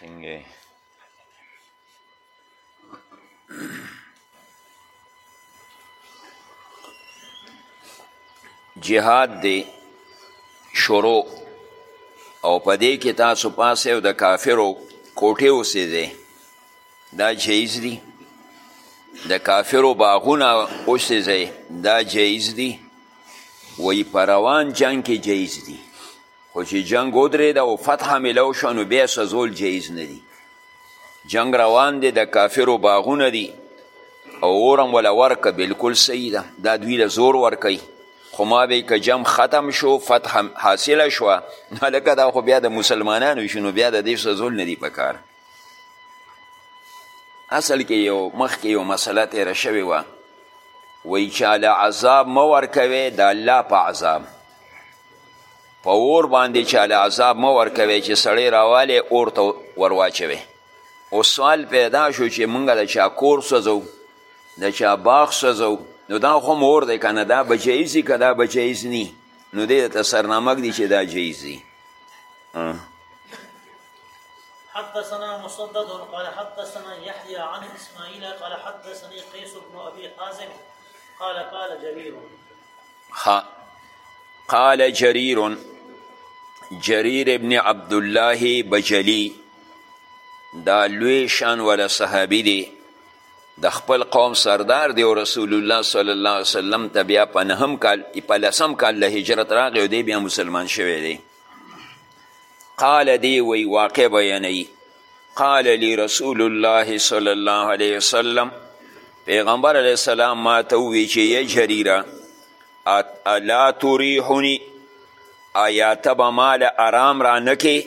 څنګه جهاد دی شروع او په دې کې تاسو پاسه او د کافرو کوټې اوسې دی دا جایز دی د کافرو باغونه اوسې دی دا جایز دی وی په روان جنگ کې جایز دی خو چې جنگ ودرېده او فتح ملو شو نو بیا سزول جایز نه دي جنگ روان دی د کافرو باغونه دي او اورم ولا ورکه بالکل صحیح ده دا دوی له زور ورکوي خو ما به که جنګ ختم شو فتح حاصله شوه نو هلکه دا خو بیا د مسلمانانو شو نو بیا د دې سزول نه دي پکار اصل کې یو مخکې یو مسله تېره شوې وه وایي چې عذاب مه ورکوې د الله په عذاب په اور باندې چاله عذاب مه ورکوي چې سړی راوالی اور ته ورواچوي او سوال پیدا شو چې مونږ د چا کور سوځو د چا باغ سوځو نو دا خو مور دی که نه دا به جایز دي که دا به جایز نی نو دی ته سرنامک دي چې دا جایز دي حدثنا مسدد قال حدثنا يحيى عن اسماعيل قال حدثني قيس بن ابي حازم قال قال جرير ها قال جرير جرير ابن عبد الله بجلي دا لوی شان ولا صحابي دی د خپل قوم سردار دی او رسول الله صلی الله علیه وسلم ته بیا په نهم کال په لسم کال له هجرت راغی او دی بیا مسلمان شوی دی قال دی وی واقع بیانوي قال لی رسول الله صلی الله علیه وسلم پیغمبر علیه السلام ما ته ووی چې یا جریره الا تریحنی آیا ته به ما له ارام رانکې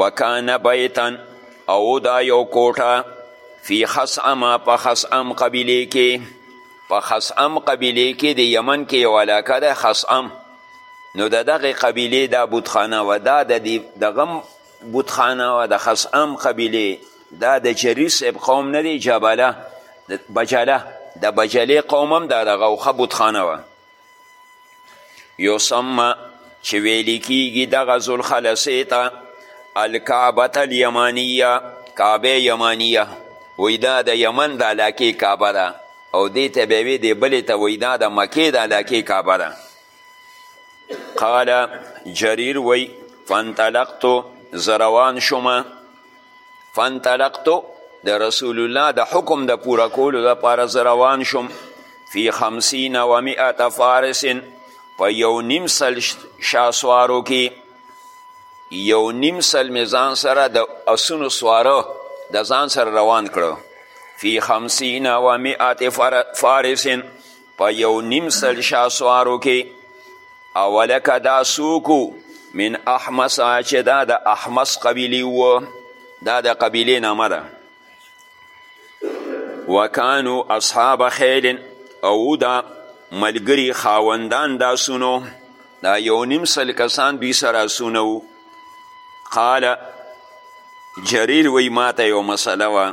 وکان بیتن او دا یو کوټه فی خسعم په خسعم قبیله کې په خسعم قبیله کې د یمن کې یو علاقه ده خسعم نو د دغه قبیله دا بتخانه و دا د دغم بتخانه و د خسعم قبیله دا د جری صاحب قوم نه دی جبله بجله د بجلې قوم هم دا دغه وخه بتخانه وه یسمه چې ویلی کیږي دغه ذوالخلصې ته الکعبة الیمانیه کعبه یمانیه وی دا د یمن د علاقې کعبه ده او دې ته به وی دې بلې ته وی دا د مکې د علاقې کعبه ده قال جریر وی فانطلقتو زه روان شوم فانطلقتو د رسول الله د حکم د پوره کولو لپاره زه روان شوم فی خمسین و مئت فارس په یو نیم سل شاسوارو کې یو نیم سل مې ځان سره د اسونو سواره د ځان سره روان کړو فی خمسین و مئت فارس په یو نیم سل شاسوارو کې اولکه دا سوکو من احمس چې دا د احمس قبیلی و دا د قبیلی نامه ده وکانو اصحاب خیل او دا ملګری خاوندان دا سونو دا یو نیم سل کسان دوی سره سونو قال جریر وی ماته یو مسله وه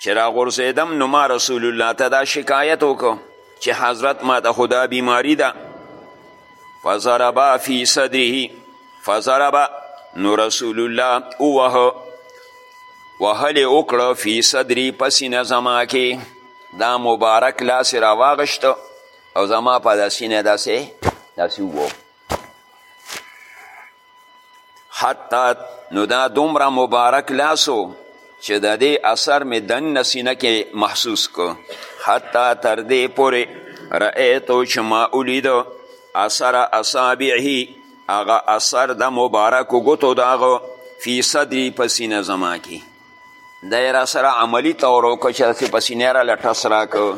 چې راغورځېدم نو ما رسول الله ته دا شکایت وکړو چې حضرت ما ته خو دا بیماری ده فضربا فی صدره فضربا نو رسول الله ووه وهلې وکړه فی صدری په سینه زما کې دا مبارک لاس راواغشته او زما په دا سینه داسې داسې ووه حتی نو دا دومره مبارک لاس و چې د دې اثر مې دننه سینه کې محسوس کو حتی تر دې پورې رأیتو چې ما ولیده اثر اصابعه هغه اثر د مبارکو ګوتو د هغه فی صدری په سینه زما کې دا یې راسره عملي طور وکړو چې داسې په سینه راله ټس راکړو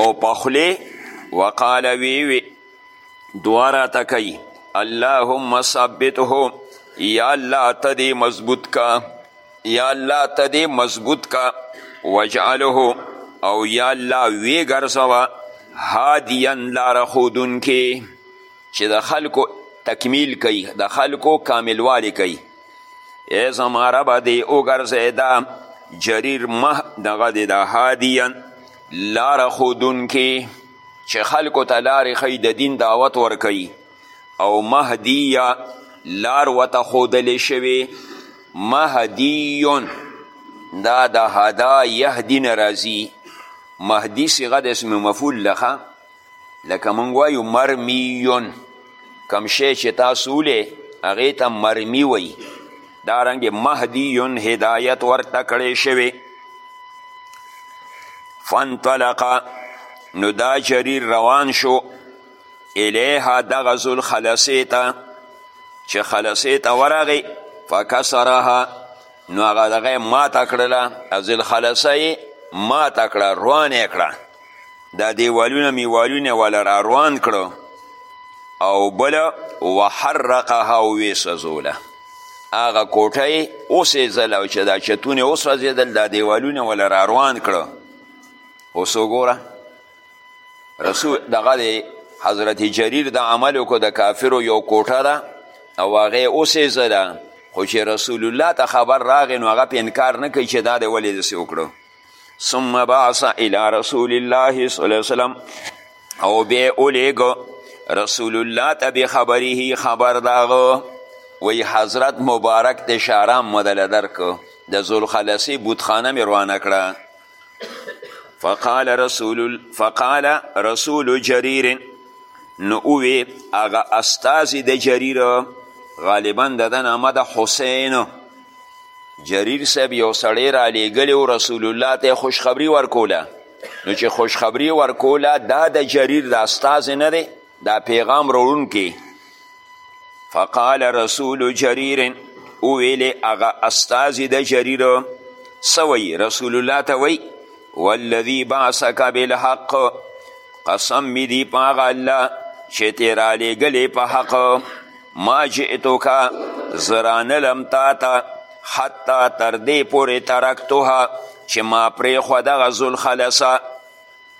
او په خولې وقال وی وی دعا راته کوي اللهم ثبته یا الله ته دې مضبوط کا یا الله ته دې مضبوط کا وجعله او یا الله وی ګرځوه هادیا لاره ښودونکې چې د خلکو تکمیل کوي د خلکو کاملوالی کوي ای زما ربه دې وګرځی دا جریر مه دغه دې دا هادیا لاره ښودونکې چې خلکو ته لارې ښیي د دین دعوت ورکوي او مهدیه لار ورته ښودلې شوې مهدیون دا د هدا یهدی نه راځي مهدی صیغه د اسم مفعول لخه لکه موږ وایو مرمیون کم شی چې تاسو ولې هغې ته مرمی وی دارنګې مهدیون هدایت ورته کړی شوی فانطلقه نو دا جریر روان شو الیها دغه زول خلصې ته چې خلصې ته ورغی فکسرها نو هغه دغه ماته کړله ازل خلصه یې ماته کړه روانه یې کړه دا دیوالونه میوالونه والا را روان کړو او بل وحرقها او وی سوزوله هغه کوټه یې وسېځله او چې دا چتونه یې وسوځېدل دا دیوالونه والا را روان کړو اوس وګوره رسول دغه دی حضرت جریر د عملو کو د کافرو یو کوټه ده او هغه یې وسېځله خو چې رسول الله ته خبر راغی نو هغه په انکار نه کوي چې دا دی ولې داسې وکړو ثم بعث الى رسول الله صلی الله علیه وسلم او بیا اولیږه رسول الله ته بخبره خبر داغه وی حضرت مبارک د شارام مدله درکو د ذوالخلصې بودخانه مې روانه کړه فقال رسول فقال رسول جریر نو اوی هغه استازي د جریر غالبا د ده نامه د حسین جریر صاحب یو سړی را لیږلی و رسول الله ته خوشخبری ورکوله نو چې خوشخبری ورکوله دا د جریر د استازی نه دی دا پیغام روړونکی فقال رسول جریر وویلې هغه استازی د جریر څه وایي رسول الله ته وایي والذي بعثک بالحق قسم می دی پاغ الله چې تیرا لیږلی په حق ما جئتوک زه رانلم تا ته حتی تر دې پورې ترکتوها چې ما پرېښوه دغه ذوالخلصه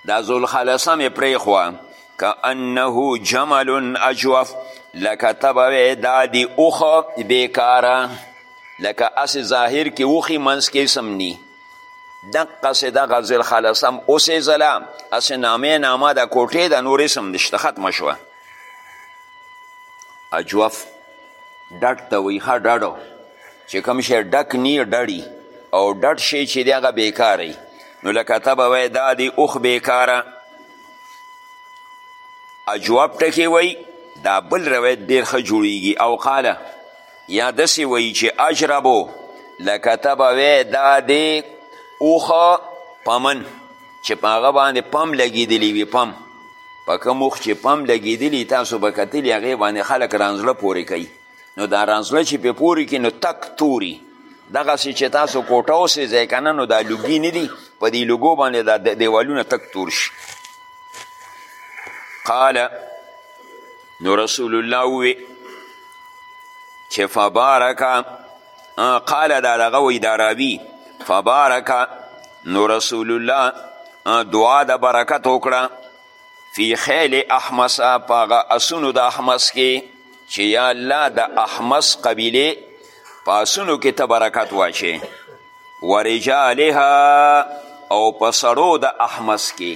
دا ذوالخلصه مې پرېښوه که انه جمل اجوف لکه ته به وې دا دي اوښه بېکاره لکه هسې ظاهر کې اوښي منځ کې سم ني دقسې دغه ذوالخلصه هم اوسېځله هسې نامې نامه د کوټې د نورې سم نشته ختمه شوه اجوف ډډ ته وایي ښه ډډو چې کوم شی ډک نی ډړي او ډډ شی چې دی هغه بېکاره نو لکه ته به وایې دا دی اوښ بېکاره اجواب ټکې وایي دا بل روایت ډېر ښه جوړیږي او قاله یا داسې وایي چې اجربو لکه ته به وایې دا دی اوښه پمن چې په هغه باندې پم لګېدلی وي پم په کوم وخت چې پم لګېدلی تاسو به کتلي هغې باندې خلک رانزله پورې کوي نو دا رانزله چې پې پورې کړي نو تک توري دغسې چې تاسو کوټه اوسې ځای که نه نو دا لوګي نه دي په دې لوګو باندې دا دیوالونه تک تور شي قال نو رسول الله ووی چې فبارکه قال دا دغه وی دا راوي فبارکه نو رسول الله دعا د برکت وکړه فی خیل احمس په هغه اسونو د احمس کې چې یا الله د احمس قبیله په اسونو کې ته برکت واچې ورجالها او په سړو د احمس کې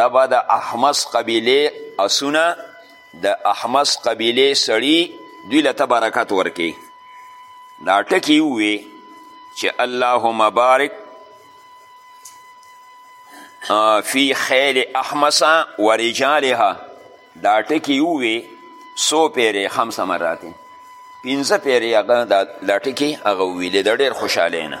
ربه د احمس قبیله اسونه د احمس قبیلې سړي دوی له ته برکت ورکې دا ټکي ووې چې اللهم بارک فی خیل احمسا و رجالها دا ټکي ووې سو پیرې خمسه مراتې پنځه پیرې هغه دا ټکي هغه وویلې د ډېر خوشحالۍ نه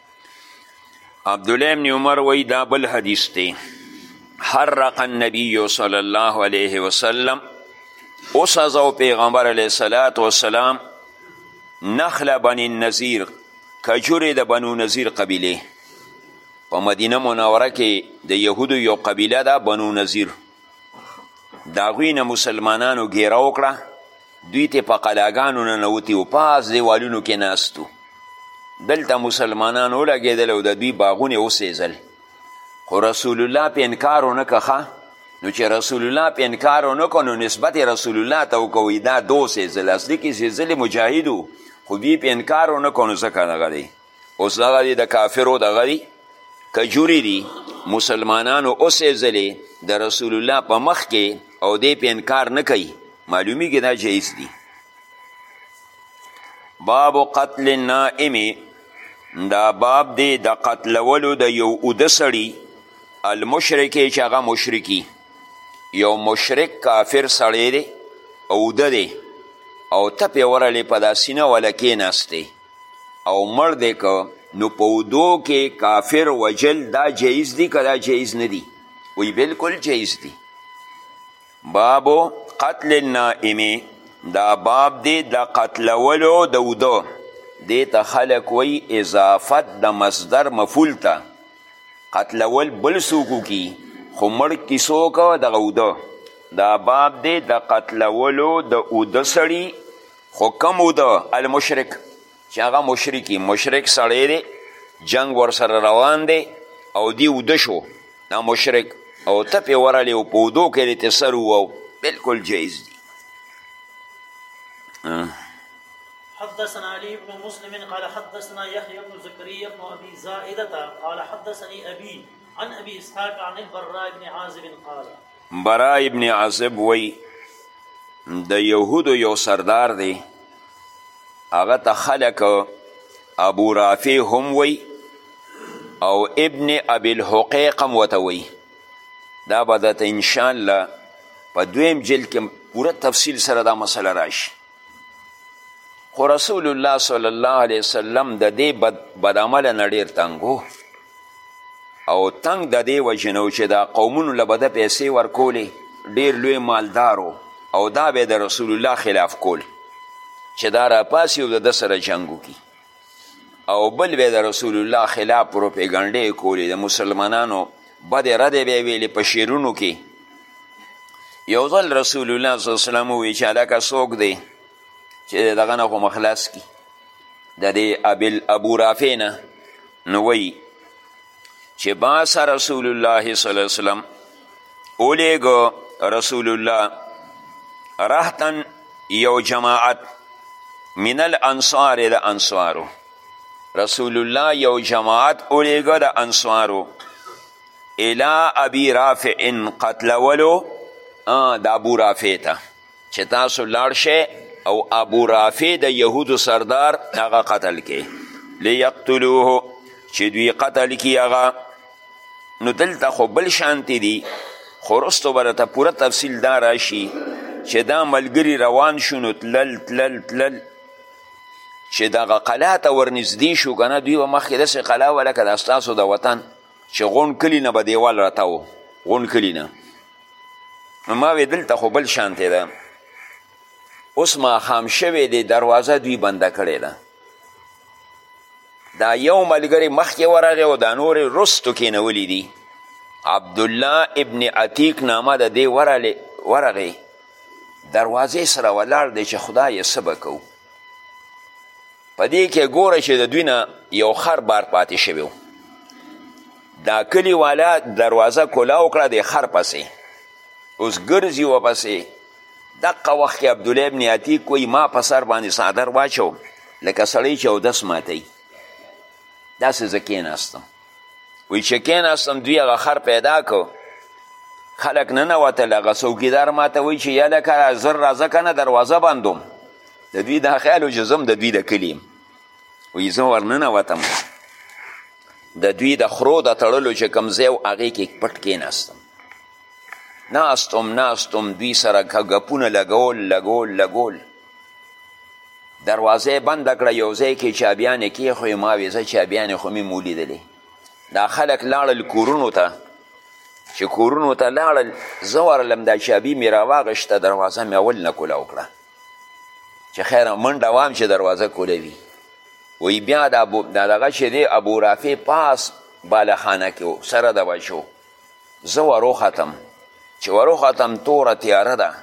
عبدالله ابن عمر وی دا بل حدیث دی حرق النبی صلی الله علیه وسلم اوسزو پیغمبر علیه صلات وسلام نخل بنی النظیر کجوری د بنو نظیر قبیله په مدینه منوره کې د یهودو یو قبیله ده بنو نظیر د هغوی نه مسلمانانو ګیره وکړه دوی ته په قلاګانو ننوتي و پاس دیوالونو کې ناست دلته مسلمانان ولګېدل او د دوی باغونه وسېزل خو رسول الله په انکار ونه کښه نو چې رسول الله په انکار ونه کړو نو نسبت رسول الله ته وکوي دا دو سېزل اصلي کې سېزلې مجاهدو خو دوی په انکار ونه کړو ځکه دغه دی اوس دغه دی د کافرو دغه دی کجوري دي مسلمانانو اوس یې ځلې د رسول الله په مخ کې او دې په انکار نه کوي معلومیږي دا جایز دي باب قتل النائم دا باب دی د قتلولو د یو اوده سړي المشرکې چې هغه مشرکي یو مشرک کافر سړی دی اوده دی او ته پې ورلې په دا سینه وله کېناستې او مړ دی که نو په ودو کې کافر وجل دا جایز دي که دا جایز نه دي وی بلکل جایز دي بابو قتل النائمی دا باب دی د قتلولو د ودو دی ته خلق وی اضافت د مصدر مفول ته قتلول بل سوکو کی خو مړ کی سوکو دغه ودو دا باب دی د قتلولو د اوده سړي خو کم و د المشرک چې هغه مشرکي مشرک سړی دی جنگ ورسره روان دی او دی اوده شو دا مشرک او ته پې ورغلی او په اودو کې دی ته سر وواو بلکل جایز دی حدثنا علي بن مسلم قال حدثنا يحيى بن زكريا بن ابي زائده قال حدثني ابي عن ابي اسحاق عن البراء بن عازب قال برا ابن عزب وی د یهودو یو سردار دی هغه ته خلک ابو رافع هم وی او ابن ابي الحقیق هم ورته وی دا به درته انشاءالله په دویم جلد کې پوره تفصیل سره دا مسله راشي خو رسول الله صلی الله علیه وسلم د دې بد, بد عمله نه ډېر تنګ او تنګ د دې وجې نه چې دا قومونو له به ده پیسې ورکولې ډېر لوی مالدار او دا به د رسول الله خلاف کول چې دا راپاسي او د ده سره جنګ وکړي او بل به د رسول الله خلاف پروپیګنډې کولې د مسلمانانو بدې ردې به یې ویلې په شعرونو کې یو ځل رسول الله صلی الله علیه وسلم وویل چې هلکه څوک دی چې دغه نه خو مخلاص کي د دې ابل ابو رافع نه نو وایي چې باس رسول الله صلی الله علیه وسلم اولیږه رسول الله رهتن یو جماعت من الانصار د انصارو رسول الله یو جماعت اولیږه د انصارو الی ابی رافع قتلولو د ابو رافع ته چې تاسو لاړ شئ او ابو رافع د یهودو سردار هغه قتل کې لیقتلوه چې دوی قتل کی هغه نو دلته خو بل شانتی دي خو وروسته به درته پوره تفصیل دا راشي چې دا ملګري روان شو نو تلل تلل تلل چې دغه قلا ته ورنږدې شو که نه دوی به مخکې داسې قلا وه لکه دا ستاسو د وطن چې غونډ کلي نه به دیوال راتاو غونډ کلي نه نو ما وې دلته خو بل شانتې ده اوس ماښام شوی دی دروازه دوی بنده کړې ده دا یو ملګری مخکې ورغی او دا نورې رستو کېنولي دي عبدالله ابن عتیق نامه د دې ورغی دروازې سره ولاړ دی چې خدای یې څه به کوو په دې کې ګوره چې د دوی نه یو خر بار پاتې شوی دا کلی والا دروازه کلا وکړه د خر پسې اوس ګرځي وپسې دقه وخت کې عبدالله ابن عتیق کوی ما په سر باندې څادر واچو لکه سړی چې اودس ماتوي داسې زه کېناستم وی چې کېناستم دوی هغه خر پیدا کو خلک ننوتل هغه څوکیدار ما ته وایي چې یا لکه زر راځه که نه دروازه بندوم د دوی دا خیال و چې زه د دوی د کلي یم وایي زه ورننوتم د دوی د خرو د تړلو چې کوم ځای و هغې کې پټ کېناستم ناستم ناستم دوی سره ګپونه لګول لګول لګول دروازه یې بنده کړه یو ځای کې چابیان یې کېښوې ما وې زه چابیان خو مې مولیدلې دا خلک لاړل کورونو ته چې کورونو ته لاړل زه ورلم دا چابي مې راواغېسته دروازه مې اول نه کولاو کړه چې خیره منډه وام چې دروازه کولوي وی بیا دا دغه چې دی ابو رافع پاس بالخانه کې سره د بچو زه وروختم چې وروختم توره تیاره ده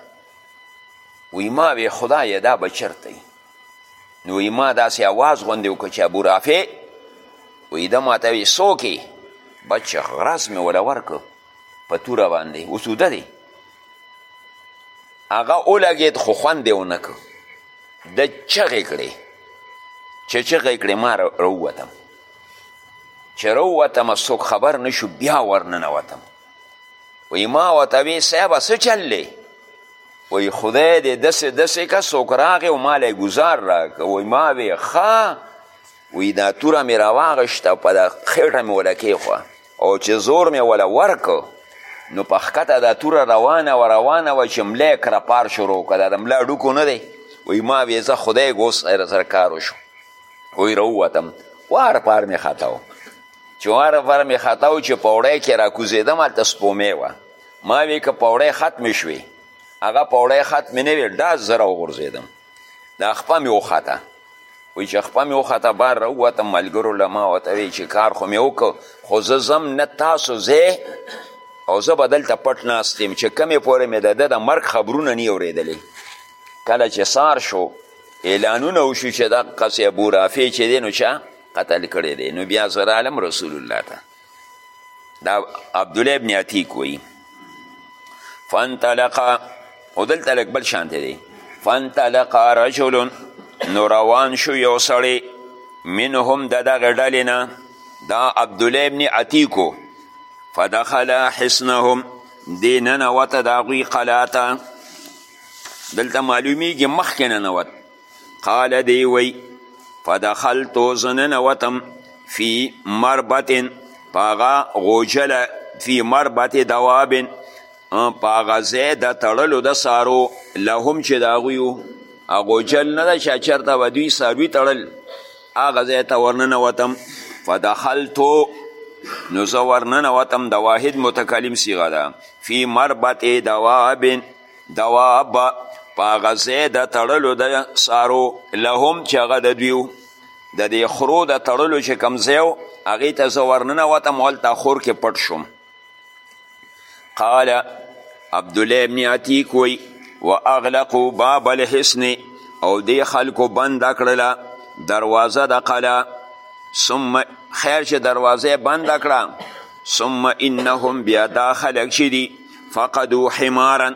وی ما وی خدایه دا به چېرته نو وی ما داسې اواز غوندې وکړ چې ابو رافع وی ده ماته وی څوک یې بچ غرض مې وله ورکړ په توره باندې اوس اوده دی هغه ولګېد خو خوند یې ونه کړ ده چغې کړې چې چغې کړې ما راووتم چې راووتم څوک خبر نه شو بیا ورننوتم وایي ما ورته وې صاحبه څه چل دی وایي خدای دې داسې داسې که څوک راغی او ما له ګزار راکړه وایي ما وې ښه وایي دا توره مې راواغېشته په دا خېټه مې وله کېښوه او چې زور مې وله ورکړ نو په ښکته دا توره روانه وه روانه وه چې ملا یې کرپار شروع کړه دا د ملا ډوکو نه دی وایي ما وې زه خدای ګوس سره کار وشو وی راووتم وار پار مې خطا و چې وار پار مې خطا و چې پوړی کې راکوزېدم هلته سپومې وه ما وی که پوړی ختمې شوې هغه پوړی ختمې نه وې ډاز زه راوغورځېدم دا خپه مې وخته وی چې خپه مې وخته بار راووتم ملګرو له ما ورته وی چې کار خو مې وکړ خو زه ځم نه تاسو ځې او زه به دلته پټ ناست یم چې کمې پورې مې د ده د مرګ خبرونه نه اورېدلې کله چې سار شو اعلانونه وشو چې دقسې ابو رافع چې دی نو چا قتل کړی دی نو بیا زه رالم رسول الله ته دا عبدالله ابن عتیق وایي فانطلقا او دلته لږ بل شانته دی فانطلقا رجل نو روان شو یو سړی منهم د دغه ډلې نه دا عبدالله ابن عتیقو فدخل حسنهم دی ننوته د هغوی قلا ته دلته معلومیږي مخکې ننوت قال دی وی فدخلت زننوتم فی مربت پاغا غوجل فی مربت دواب پاغا زید تړلو د سارو لهم چې د هغویو غوجل نه ده چې چېرته به دوی ساروي تړل هغه ځای ته ورننوتم فدخلتو نو زه ورننوتم د واحد متکلم صیغه ده فی مربت دواب دواب په هغه ځای د تړلو د سارو لهم چې هغه د دوی د دې خرو د تړلو چې کوم ځای و هغې ته زه ورننوتم هلته خور کې پټ شوم قال عبدالله ابن عتیق وی و اغلقو باب الحسن او دې خلکو بنده کړله دروازه د قلا ثم خیر چې دروازه بنده کړه ثم انهم بیا دا خلک چې دي فقدو حمارا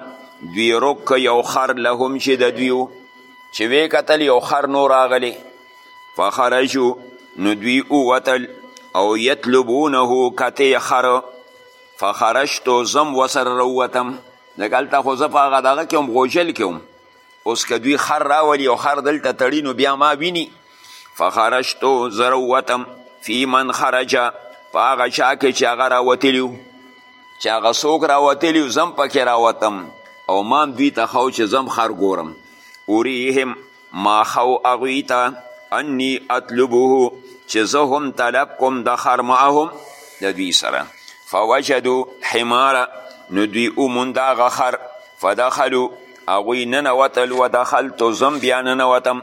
دوی رک یو خر لهم چې د دوی چې وی کتل یو خر نو راغلی فخرجو نو دوی اووتل او یطلبونه کتې خر فخرجتو زم وسر روتم ځکه هلته خو زه په هغه دغه کې هم غوجل کې هم اوس که دوی خر راولي او خر دلته تړي نو بیا ما ویني فخرجتو زه راووتم فی من خرج په هغه چا کې چې هغه راوتلي چې هغه څوک راوتلي زه هم پکې راوتم او ما هم دوی ته ښو چې زه هم خر ګورم اوریهم ما ښو هغوی ته انی اطلبه چې زه هم طلب کوم د خر معهم د دوی سره فوجدو حماره نو دوی اوموند هغه خر فدخلو هغوی ننوتل و دخلت زم بیا ننوتم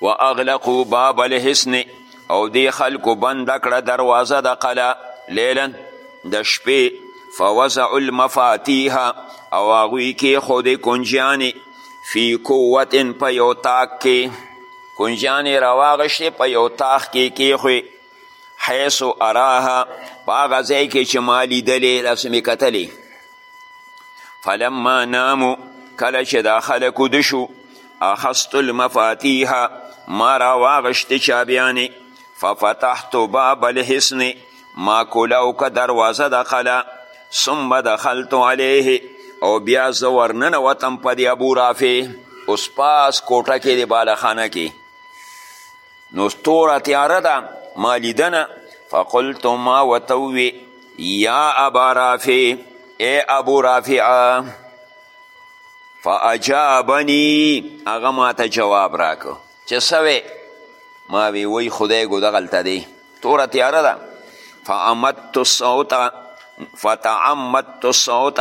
و اغلقو باب الحسن او دی خلکو بند کړه دروازه د قلا لیلا د شپې فوضع المفاتیح او هغوی کې خود کنجیانې فی قوت په یو تاک کې کنجیانې راواغشې په یو تاخ کې کېښوې حیث اراها په هغه ځای کې چې ما لیدلې داسې مې کتلې فلما نامو کله چې دا خلک وده شو اخست المفاتیح ما را واغشت چابیانې ففتحت باب الحسن ما کولاو که دروازه د قلا ثم دخلت علیه او بیا زه ورننه وتم په دې ابو رافع اوس پاس کوټه کې د بالخانه کې نو توره تیاره ده ما لیدنه فقلت ما ورته ووې یا ابا رافع ای ابو رافعه فاجابنی هغه ماته جواب راکو چې سوی ما وی وی خدای ګو دغلته دی توره تیاره ده فامدت الصوت فتعمدت الصوت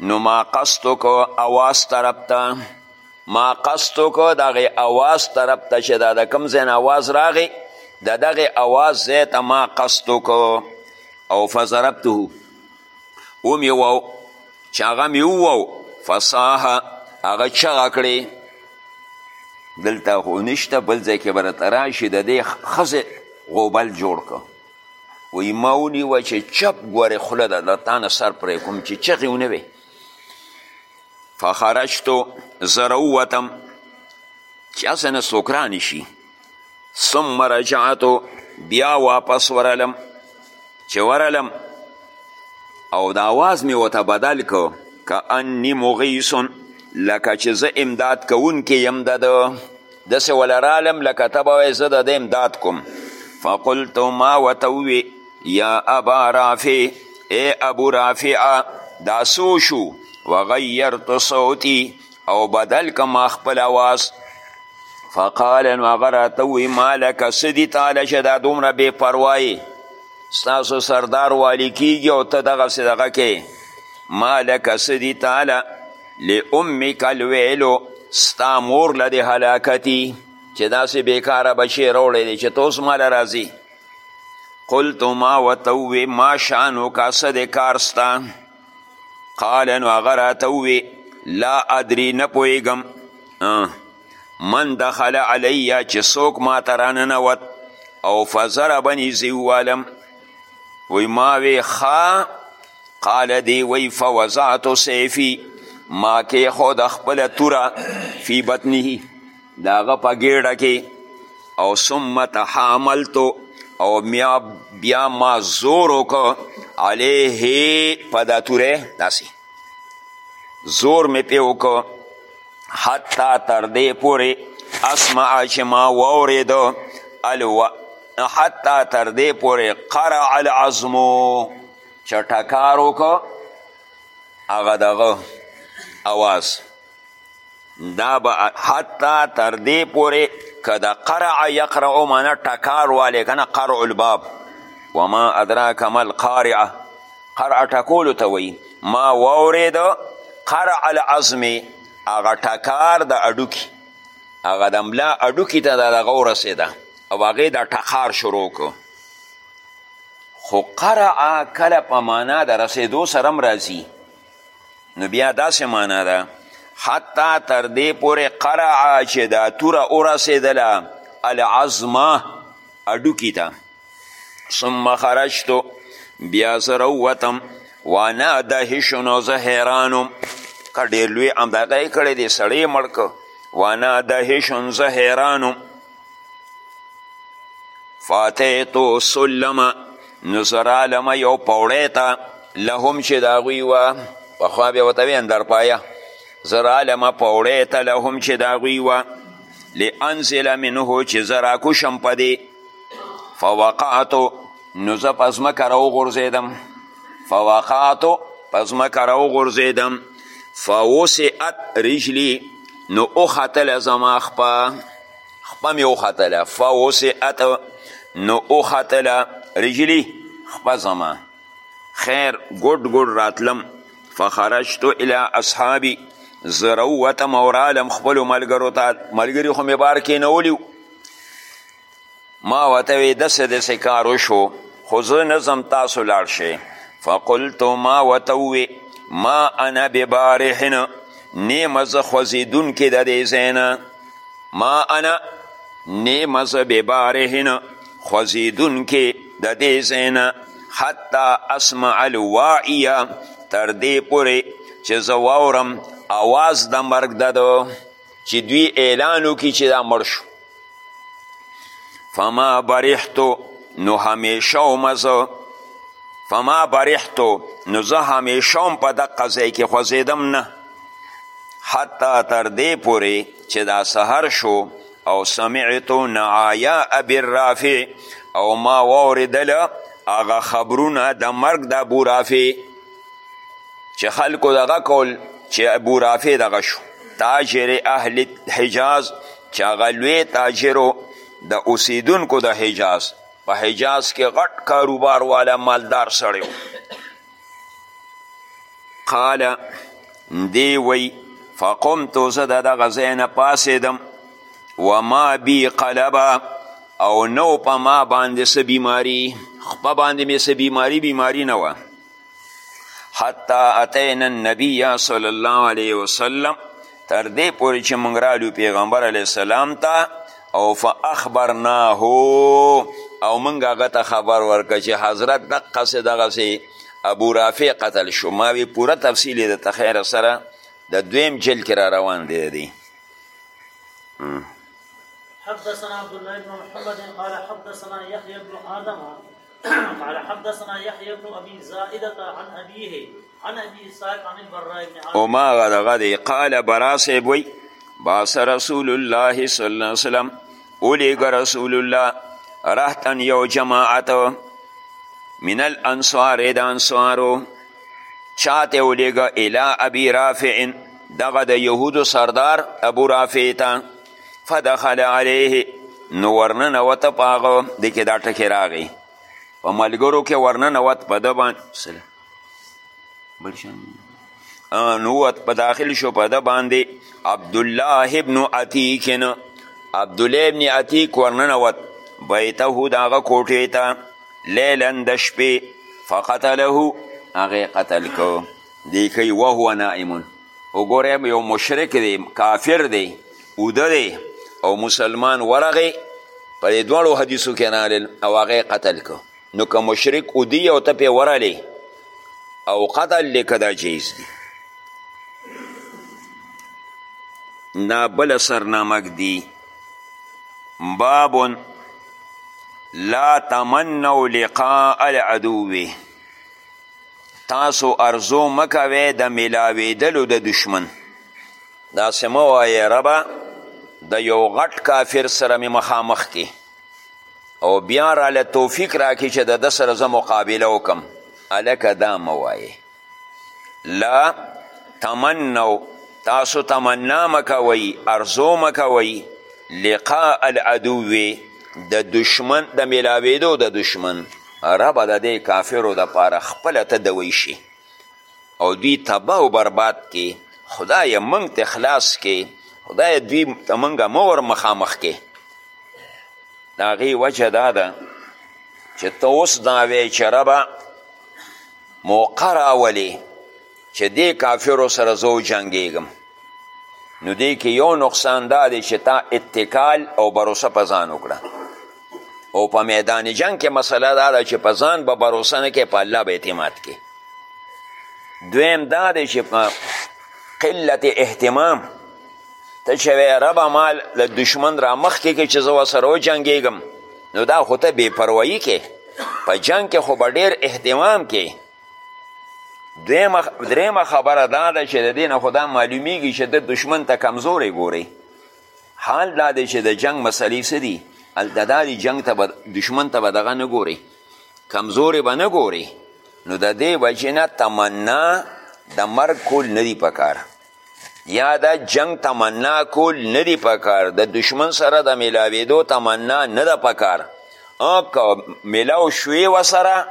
نو ما قصد کو اواز طرف ته ما قصد وکړو د هغې اواز طرف ته چې دا د کوم ځای نه اواز راغی د دغې اواز ځای ته ما قصد وکړو او فضربته ومې وو چې هغه مې ووو فصاح هغه چغه کړې دلته خو نشته بل ځای کې به راته راشي د دې ښځې غوبل جوړ کړو وی ما ونیوه چې چپ ګورې خوله ده د تانه سر پرې کوم چې چغې ونه وې فخرجتو زه راووتم چې هسې نه څوک رانشي ثم رجعتو بیا واپس ورلم چې ورلم او د آواز مې ورته بدل کو که انی مغیسون لکه چې زه امداد کوونکی یم د ده داسې وله رالم لکه ته به وایې زه د ده امداد کوم فقلت ما ورته ووې یا ابا رافع ای ابو رافعه دا څو شو وغیرت صوتي او بدل که ما خپل اواز فقال نو هغه راته ووایي ما لکه څه دي تاله چې دا دومره بې پروایې ستاسو سردار والي کیږي او ته دغسې دغه کې ما لکه څه دي تاله لامک الویلو ستا مور له دې هلاکتي چې داسې بېکاره بچی راوړی دی چې ته اوس ما له راځي قلتو ما ورته ووې ما شانو کا څه دی کار ستا قال نو هغه راته ووې لا ادري نه پوهېږم من دخل علی چې څوک ما ته راننوت او فضربني زیوالم وی ما وی خا قال دی وی فوزعت سیفی ما کې خود خپل توره فی بطنه داغه په ګیړه کې او ثم تحاملتو او میا بیا ما زور وکړ علیه په دا توره داسې زور مې پې وکړ حتی تر دې پورې اسمع چې ما واورېده الو حتی تر دې پورې قرع العظمو چې ټکار وکړو هغه دغه اواز دا به حتی تر دې پورې که د قرع یقرع معنی ټکار والی که نه قرع الباب وما ادراک ما القارعه قرع ټکولو ته وایي ما واورېده قرع العظم هغه ټکار د اډوکي هغه د ملا اډوکي ته د دغه ورسېده او هغې دا ټقار شروع کو خو قرعه کله په معنا د رسېدو سره هم راځي نو بیا داسې معنا ده حتی تر دې پورې قرعه چې دا توره ورسېدله العظمه هډوکي ته ثم خرجتو بیا زه راووتم وانا دهش نو زه حیرانم که ډېر لوی همدغه یې کړی دی سړی یې مړ که وانا دهش زه حیرانم فاتیتو سلم نو زه رالم یو پوړی ته لهم چې د هغوی وه پخوا بیا ورته ویل اندرپایه زه رالم پوړی ته لهم چې د هغوی وه لانزل منه چې زه راکوشم په دې فوقعتو نو زه په ځمکه راوغورځېدم فوقعتو په ځمکه راوغورځېدم فوسعت رجلي نو وختله زما خپه خپه مې وختله فوسعت نو وختله رجلي خپه زما خیر ګډ ګډ راتلم فخرجت الى اصحابي زه راووتم او رالم خپلو ملګرو ته ملګري خو مې بار کېنولي ما ورته وی داسې داسې کار وشو خو زه نه ځم تاسو لاړ شئ فقلت ما ورته ووی ما انا ببارح نیمه زه خوځېدونکې د دې ځای نه ما انا نیمه زه ببارح خوځېدونکې د دې ځای نه حتی اسمع الواعیه تر دې پورې چې زه واورم اواز د مرګ د ده چې دوی اعلان وکړي چې دا مړ شو فما برحتو نو همیشه ومه زه فما برحتو نو زه همیشه هم په دقه ځای کې خوځېدم نه حتی تر دې پورې چې دا سهر شو او سمعتو نعایا ابي الرافع او ما واورېدله هغه خبرونه د مرګ د ابو رافع چې خلکو دغه کول چې ابو رافع دغه شو تاجر اهل حجاز چې هغه لوی تاجرو د اوسیدونکو د حجاز په حجاز کې غټ کاروبار والا مالدار سړی قال دی وی فقمت زه د دغه ځای نه پاسېدم وما بی قلبه او نو په ما باندې څه بیماری خپه باندې مې څه بیماری بیماری نه وه حتی اتینا النبی صلی الله علیه وسلم تر دې پورې چې موږ رالو پیغمبر علیه السلام ته او فاخبرناه او موږ هغه ته خبر ورکړه چې حضرت دقسې دغسې ابو رافع قتل شو ما وی پوره تفصیل یې درته خیره سره د دویم جلد کې را روان دی دی حدثنا عبد الله بن محمد قال حدثنا يحيى بن آدم قال حدثنا يحيى بن ابي زائده عن ابيه عن ابي اسحاق عن البراء بن عازب او ما غدغه دی قال برا صاحب وی باس رسول الله صلی الله علیه وسلم اولیګ رسول الله رهتن یو جماعت من الانصار د انصارو چاته اولیګ الی ابي رافع دغه د يهودو سردار ابو رافع ته فدخل علیه نو ورننوته په هغه د کې دا ټکې راغی په ملګرو کې ورننوت په ده باندې بل شان نوت په داخل شو په ده باندې عبدالله ابن عتیق نه عبدالله ابن عتیق ورننوت بیته د هغه کوټې ته لیلا د شپې فقتله هغه قتل کو دی کوي وهو نائمون وګوره یو مشرک دی کافر دی اوده دی او مسلمان ورغی په دې دواړو حدیثو کې راغلل او هغه قتل کو نو که مشرک اودی او ته پې ورغلی او قتل دی که دا جایز دی دا بل سرنامک دی باب لا تمنوا لقاء العدو تاسو ارزو مه کوئ د میلاوېدلو د دشمن داسې مه وایې ربه د یو غټ کافر سره مې مخامخ کې او بیا راله توفیق راکړي چې د ده سره زه مقابله وکم هلکه دا مه وایې لا تمنو تاسو تمنا مه کوئ ارزو مه کوئ لقاء العدو د دشمن د میلاوېدو د دشمن ربه د دې کافرو دپاره خپله ته دوی شي او دوی تباه او برباد کې خدایه موږ ته خلاص کې خدایه دوی ته موږ مه ور مخامخ کې د هغې وجه دا ده چې ته اوس دا وایې چې ربه موقع راولې چې دې کافرو سره زه وجنګېږم نو دې کې یو نقصان دا دی چې تا اتکال او بروسه په ځان وکړه او په میدان جنگ کې مسله دا ده چې په ځان به بروسه نه کې په الله به اعتماد کې دویم دا دی چې په قلت اهتمام ته چې وی ربه مال له دشمن را مخکې کې چې زه ورسره وجنګېږم نو دا خو ته بېپروایي کې په جنگ کې خو به ډېر اهتمام کې دویمه دریمه خبره دا ده چې د دې نه خو دا معلومیږي چې د دشمن ته کمزوری ګوري حال دا دی چې د جنگ مسلې څه دي هلته دا دي جنګ ته به دشمن ته به دغه نه ګوري کمزوری به نه ګوري نو د دې وجې نه تمنا د مرګ کول نه دي پکار یا دا جنگ تمنا کول نه دی پکار د دشمن سره د میلاویدو تمنا نه ده پکار او که میلاو شوې وسره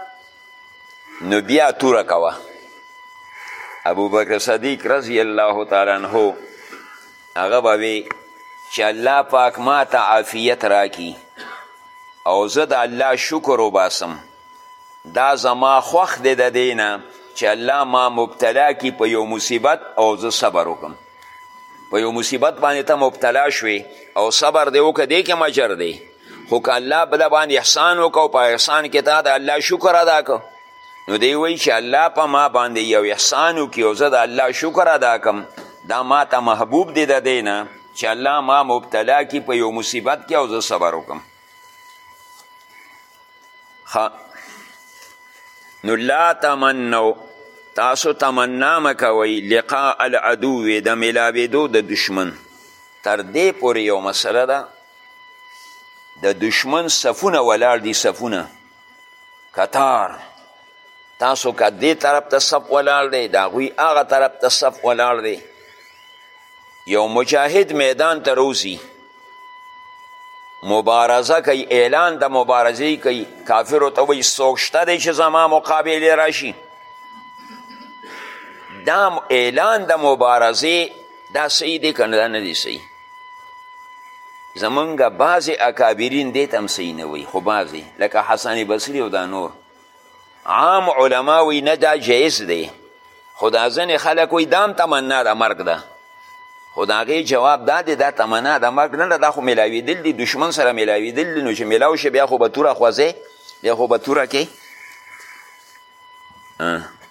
نو بیا توره کوه ابوبکر صدیق رضی الله تعالی عنه هغه به وی چې الله پاک ما ته عافیت راکی او زه د الله شکر وباسم دا زما خوښ دی د دې نه چې الله ما مبتلا کی په یو مصیبت او زه صبر وکم په یو مصیبت باندې ته مبتلا شوې او صبر دی وکړه دې کې مجر دی خو که الله بده باندې احسان وکړو په احسان کې تا د الله شکر ادا کړو نو دی وایي چې الله په ما باندې یو احسان وکړي او زه د الله شکر ادا کم دا ما ته محبوب دی د دی نه چې الله ما مبتلا کړي په یو مصیبت کې او زه صبر وکړم خا نو لا تمنو تاسو تمنا مکوئ لقاء العدو د ملاوېدو د دشمن تر دې پورې یو مسله ده د دشمن صفونه ولاړ دي صفونه کتار تاسو که دې طرف ته صف ولاړ دی د هغوی هغه طرف ته صف ولاړ دی یو مجاهد میدان ته روزي مبارزه کوي اعلان د مبارزې کوي کافرو ته وایي څوک شته دی چې زما مقابلې راشي دا اعلان د مبارزې دا صحیح دی که نه دی صحیح زمونږ بعضې اکابرین دې ته هم صحیح نه وایي خو بعضې لکه حسن بصري او دا نور عام علما وایي نه دا جایز دی خو دا ځینې خلک وایي دا هم تمنا د مرګ ده خو د هغې جواب دا دی دا تمنا د مرګ نه ده دا خو میلاویدل دي دشمن سره میلاویدل دي نو چې میلاو شي بیا خو به توره خوځې بیا خو به توره کې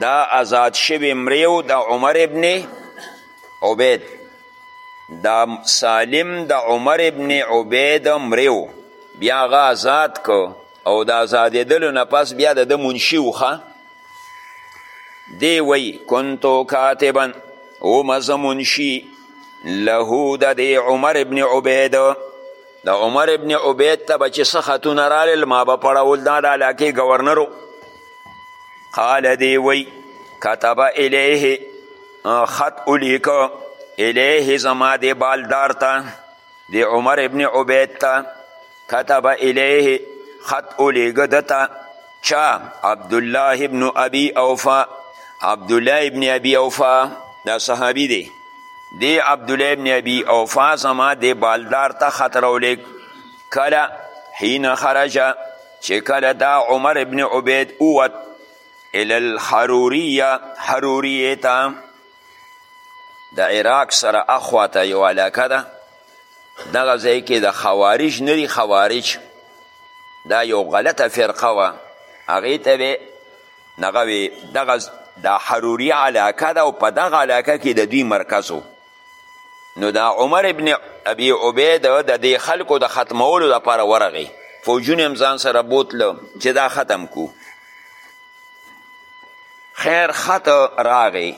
دا آزاد شوی مریو د عمر ابن عبید دا سالم د عمر ابن عبید مریو بیا هغه آزاد کو او د آزادېدلو نه پس بیا د ده منشي وښه دی وی کنتو کاتبا ومه زه منشي له د دې عمر ابن عبید د عمر ابن عبید ته به چې څه خطونه رالل ما به پړول دا د علاقې ګورنرو قال دی وی کتب الیه خط الیکو الیه زما دی بالدار تا دی عمر ابن عبید تا کتب الیه خط الیگه دتا چا عبدالله ابن ابی اوفا عبدالله ابن ابی اوفا دا صحابی دی دی عبدالله ابن ابی اوفا زما دی بالدار تا خط رولیگ کلا حین خرجه چې کله دا عمر ابن عبید اوت الی الحروریه حروریه ته د عراق سره اخواته یو علاقه ده دغه ځای کې د خوارج نه دي خوارج دا یو غلطه فرقه وه هغې ته به دغه وې دغه دا حروریه علاقه ده او په دغه علاقه کې د دوی مرکز و نو دا عمر ابن ابي عبید د دې خلکو د ختمولو لپاره ورغی فوجونه هم ځان سره بوتله چې دا ختم کو خیر خط راغی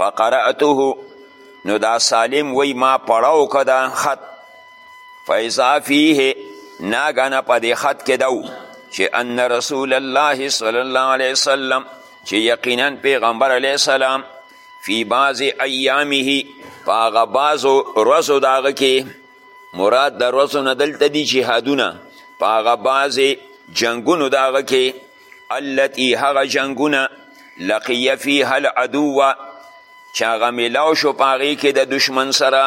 فقرأته نو دا سالم وی ما پړاو که دا خط فاذا فیه ناګنه په دې خط کې دو چې ان رسول الله صلی الله علیه وسلم چې یقینا پیغمبر علیه السلام فی بعض ایامه په هغه بعضو ورځو د هغه کې مراد د ورځو نه دلته دي جهادونه په هغه بعضې جنګونو د هغه کې التي هغه جنګونه لقیه فیها العدو چې هغه میلاو شو په هغې کې د دشمن سره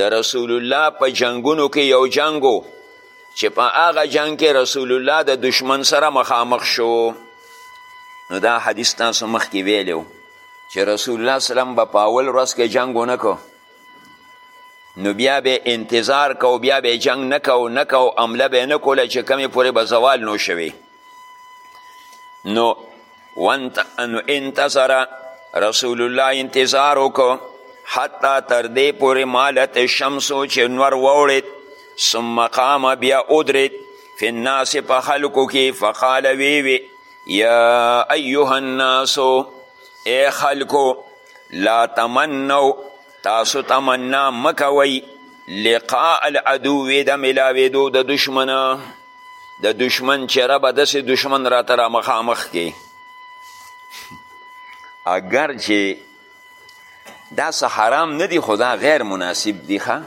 د رسول الله په جنگونو کې یو جنگو چې په هغه جنگ کې رسول الله د دشمن سره مخامخ شو نو دا حدیث تاسو مخکې ویلی چې رسول الله سلم به په اول ورځ کې جنګ ونه کو نو بیا به انتظار کو بیا به جنگ نکو نکو عمله به نه کوله چې کمی پورې به زوال نو شوي نو وانت انو انتصر رسول الله انتظار وکړو حتی تر دې پورې مالت شمسو چې نور ووړید ثم قام بیا ادرید فی الناس په خلکو کې فقال وی وی یا ایها الناس ای خلکو لا تمنو تاسو تمنا مکوئ لقاء العدو د ملاوېدو د دشمنه د دشمن چهره به داسې دشمن راته را مخامخ کې اگر چې دا څه حرام نه دي خو دا غیر مناسب دي ښه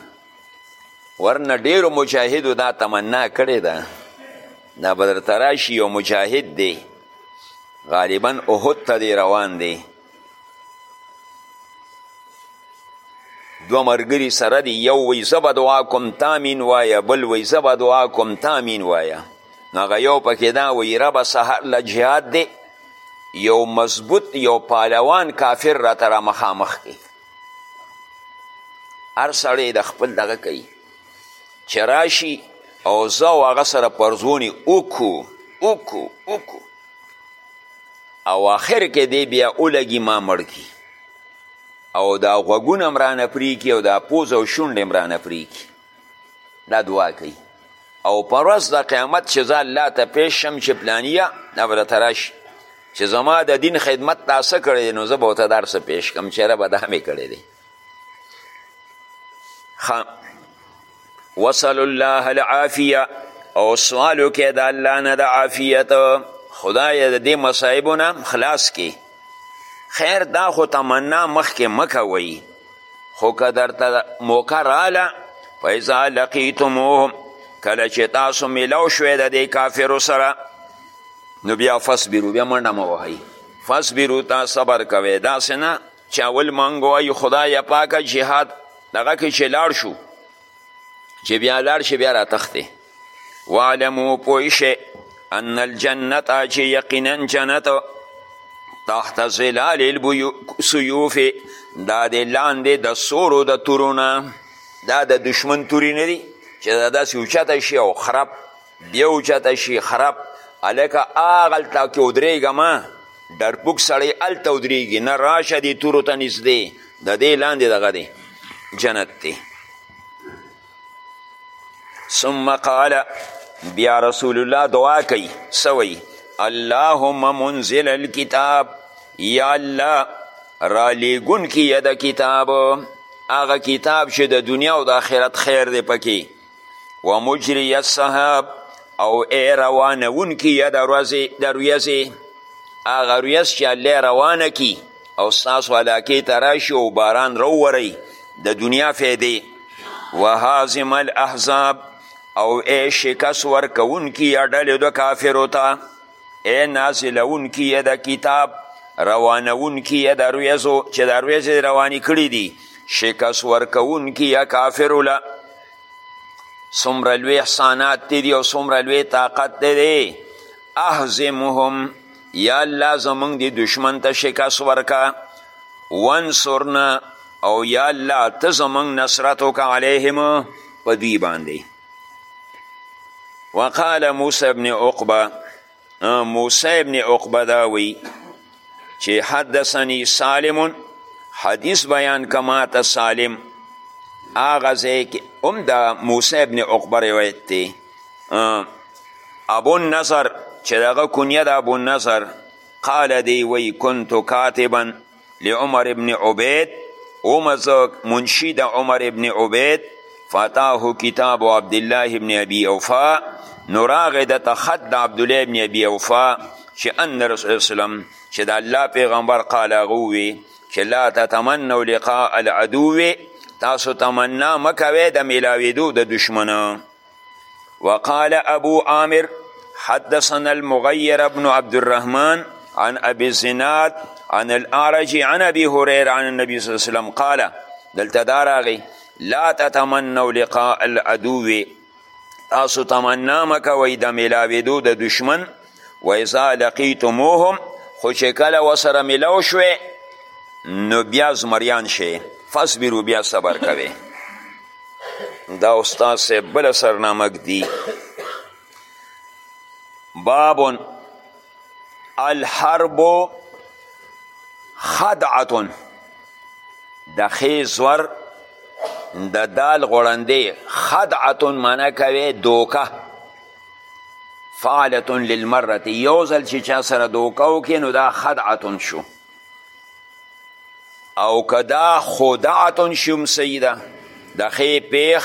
ورنه ډیرو مجاهدو دا تمنا کړې ده دا به درته راشي یو مجاهد دی غالبا احد ته دی روان دی دوه مرګري سره دی یو وی زه به دعا کوم تامین وایه بل وی زه به دعا کوم تامین وایه نو هغه یو پکې دا وی ربه سهار له جهاد دی یو مضبوط یو پالوان کافر راته را مخامخ کی هر سړی د خپل دغه کوي چې راشي او زه او هغه سره پرزونې وکړو وکړو وکړو او آخر کې دی بیا ولګي ما مړ کړي او دا غوږونه هم رانه پرې کړي او دا پوز او شونډې هم رانه پرې کړي دا دعا کوي او پر ورځ د قیامت چې زه الله ته پیش شم چې پلانیه دا به درته راشي چې زما د دین خدمت تا څه کړی دی نو زه به ورته دا څه پیش کړم چې ربه دا مې کړی دی وصل الله العافیه او سوالو کې د الله نه د عافیت خدای د دې مصایبو نه خلاص کې خیر دا خو تمنا مخکې مه کوئ خو که درته موقع راله فاذا لقیتموهم کله چې تاسو میلاو شوی د دې کافرو سره نو بیا فصبرو بیا منډه مه وهئ فصبرو تا صبر کوئ داسې نه چې اول مونږ وایو خدایه پاکه جهاد دغه کې چې لاړ شو چې بیا لاړ شي بیا راتښتې وعلمو پوه شئ ان الجنت چې یقینا جنت تحت ظلال السیوف دا د لاندې د سورو د تورونه دا د دشمن توری نه دي چې دا داسې اوچته شي او خراب بیا اوچته شي خراب هلکه هغلته کې ودرېږه ما ډرپوک سړی هلته ودرېږي نه راشه دې تورو ته نږدې د دې لاندې دغه دی جنت دی ثم قال بیا رسول الله دعا کوي سوي اللهم منزل الكتاب یا الله را لیګون کی د کتاب هغه کتاب چې د دنیا او د آخرت خیر دی پکې و مجری الصحاب او ای روانون کی د ورځې د ریځې هغه ریځ چې الله روانه کی او ستاسو علاقې ته راشي او باران راوورئ د دنیا فیدې وهازم الاحزاب او ای شکست ورکوونکي یا ډلې د کافرو ته ای نازلوونکي یې د کتاب روانوونکي یې د ورځو چې د ورځې روانې کړي دي شکست ورکوونکي یا کافرو له څومره لوی احسانات دی او څومره لوی طاقت دی احزمهم یا الله زمونږ دی دشمن ته شکست ورکا وانصرنا او یا الله ته زمونږ نصرت وکړه علیهم په دوی باندې وقال موسی ابن عقبه موسی ابن عقبه دا وی چې حدثني سالم حدیث بیان کما ته سالم آغا زیک ام دا موسی ابن عقبه روایت تی ابو النصر چې دغه کنیه د ابو النصر قال دی وی کنت کاتبا لعمر ابن عبید اومز منشی د عمر ابن عبید فتاه کتاب عبدالله ابن ابي اوفا نو راغې د ته خط د عبدالله ابن ابي اوفا چې ان رسول اسلم چې د الله پیغمبر قال هغه ووی چې لا تتمنوا لقاء العدو تاسو تمنا مکوئ د میلاویدو د دشمنه وقال ابو عامر حدثنا المغير ابن عبد الرحمن عن ابي الزناد عن الاعرج عن ابي هريره عن النبي صلى الله عليه وسلم قال دلته لا تتمنوا لقاء العدو تاسو تمنا مکوئ د ملاویدو د دشمن و اذا لقیتموهم خو چې کله وسره ملو شوې نو بیا زمریان شي فصبرو بیا صبر کوي دا استاد صاحب بل سرنامک دی باب الحرب خدعتون د خې زور د دال غړندې خدعتون معنی کوي دوکه فعلتون للمرت یو ځل چې چا سره دوکه وکړي نو دا خدعتون شو او که دا خدعتون شوم صحیح ده د ښې پیښ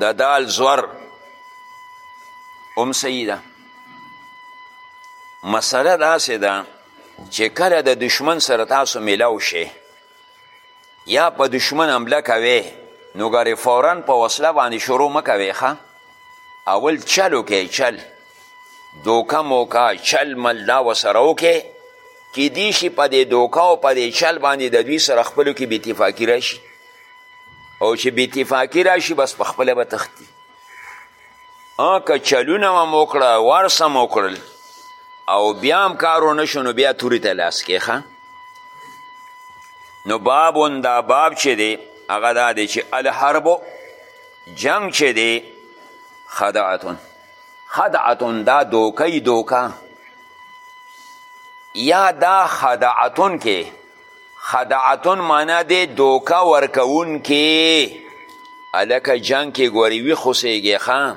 د دال زور هم صحیح ده مسله داسې ده چې کله د دشمن سره تاسو میلاو شئ یا په دشمن حمله کوې نو ګرې فورا په وسله باندې شروع مه کوې ښه اول چل وکې چل دوکه موکه چل مل دا ورسره وکې کیدی شي په دې دوکه او په دې چل باندې د دوی سره خپلو کې بېتفاقي راشي او چې بېتفاقي راشي بس په خپله به تښتي که چلونه هم وکړه وارس هم وکړل او بیا هم کار ونه شو نو بیا توري ته لاس کېښه نو باب دا باب چې دی هغه دا دی چې الحرب جنگ چې دی خدعتون خدعتون دا دوکه دوکه یا دا خدعتون کې خدعتون معنا دی دوکه ورکوونکې هلکه جنګ کې ګورې وي خوسېږې ښه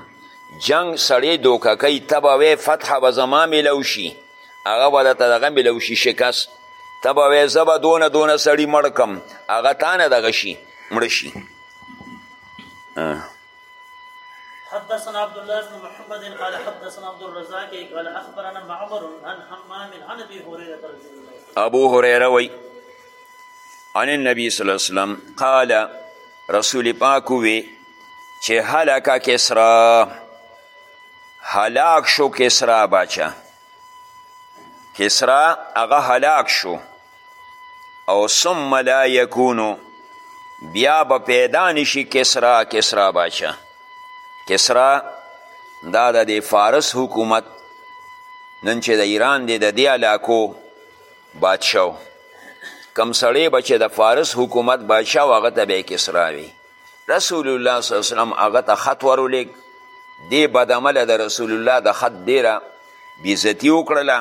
جنګ سړی دوکه کوي ته به وایې فتحه به زما میلو شي هغه به درته دغه میلو شي شکست ته به وایې زه به دونه دونه سړي مړ کړم هغه تا نه دغه شي مړه شي حدثنا عبد الله بن محمد قال حدثنا عبد الرزاق قال اخبرنا معمر عن حمام عن ابي هريره رضي الله عنه ابو هريره وي عن النبي صلى الله عليه وسلم قال رسول پاک وی چې هلاک کسرا هلاک شو کسرا بچا کسرا هغه هلاک شو او ثم لا یکونو بیا به پیدا نشي کسرا کسرا باچا کسرا دا د دې فارس حکومت نن چې د ایران دی د دې علاقو بادشاه کم سړی به چې د فارس حکومت بادشاه و هغه ته به یې کسرا وي رسول الله صلی الله علیه وسلم هغه ته خط ورولېږ دې بدعمله د رسول الله د خط ډېره بیزتي وکړله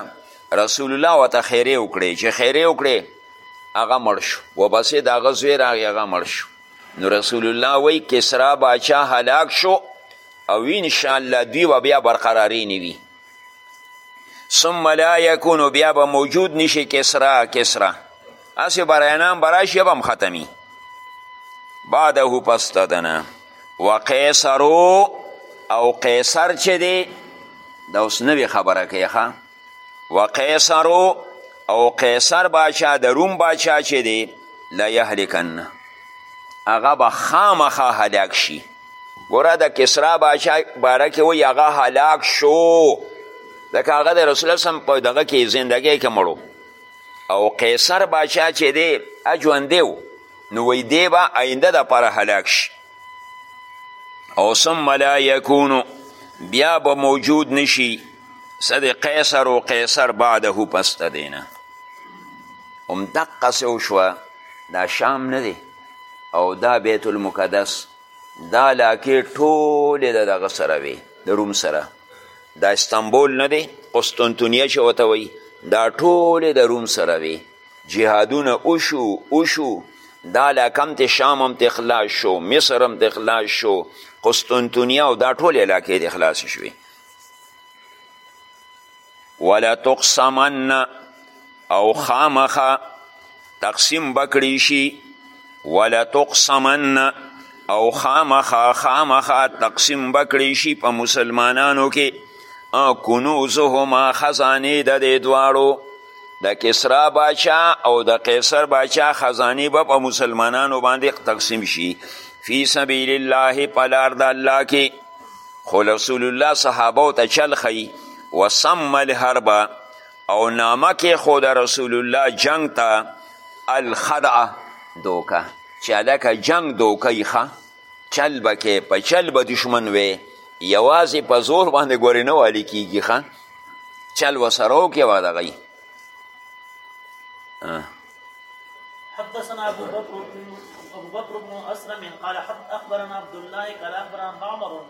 رسول الله ورته خیرې وکړې چې خیرې وکړې هغه مړ شو وپسې د هغه زوی راغی هغه مړ شو نو رسول الله وایي کسرا باچا هلاک شو او انشاءالله دوی به بیا برقرارې نه وي ثم لا یکونو بیا به موجود نشي کسرا کسرا هسې برینان به راشي به هم ختمي بعده پس ددنه و قیصرو او قیصر چې دی دا اوس نوې خبره کوي ښه و قیصرو او قیصر باچا د روم باچا چې دی لیهلکنه هغه به خامخا هلاک شي ګوره د کسرا باچا باره کې وایي هغه هلاک شو ځکه هغه د رسول سم په دغه کې زندګۍ کې مړو او قیصر باچا چې دی ژوندی و نو وایي دی به آینده دپاره هلاک شي او ثم لا یکونو بیا به موجود نشي څه د قیصر و قیصر بعده پس د دی نه همدقسې وشوه دا شام نه دی او دا بیت المقدس دا علاقې ټولې د دغه سره وې د روم سره دا استنبول نه دی قسطنطنیه چې ورته وایي دا ټولې د روم سره وي جهادونه وشو وشو دا علاقه هم د شام هم خلاص شو مصر هم خلاص شو قسطنطنیه او دا ټولې علاقې د خلاصې شوې ولتقسمن او خامخا تقسیم بکړی شي ولتقسمن او خامخا خامخا تقسیم بکړی شي په مسلمانانو کې کنوزهما خزانې د دې دواړو د کسرا باچا او د قیصر باچا خزانې به په مسلمانانو باندې تقسیم شي فی سبیل الله په لار د الله کې خو رسول الله صحابه ته چل خی وسم الحرب او نامه کې خو د رسول الله جنگ ته الخدعه دوکه چې هلکه جنگ دوکه یي ښه چل به کې په چل به دشمن وی یوازې په زور باندې ګورې نه والي کیږي ښه چل وسره وکړي او دغه حدثنا ابو بكر ابو بكر بن اسلم قال حد اخبرنا عبد الله قال اخبرنا معمر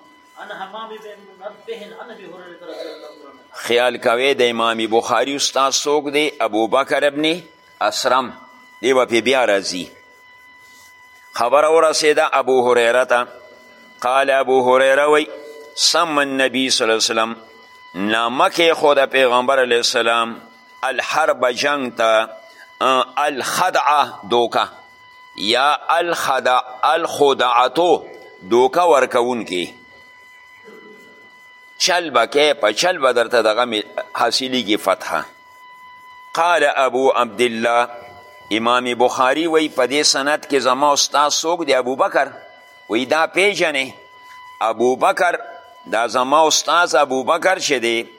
ان حمام بن منبه عن ابي هريره رضي الله عنه خیال کوي د امام بخاری استاد څوک دی ابو بکر ابن اسرم دی به پې بیا راځي خبره ورسېده ابو هریره ته قال ابو هریره وی سم النبی صلی الله علیه وسلم نامکې خو د پیغمبر علیه السلام الحرب جنگ ته الخدعه دوکه یا الخدع الخدعتو دوکه ورکوونکي چل به کې په چل به درته دغه حاصلیږي فتحه قال ابو عبدالله امام بخاری وی په دې سند کې زما استاد څوک دی ابوبکر وی دا پیژنې ابوبکر دا زما استاد ابوبکر چې دی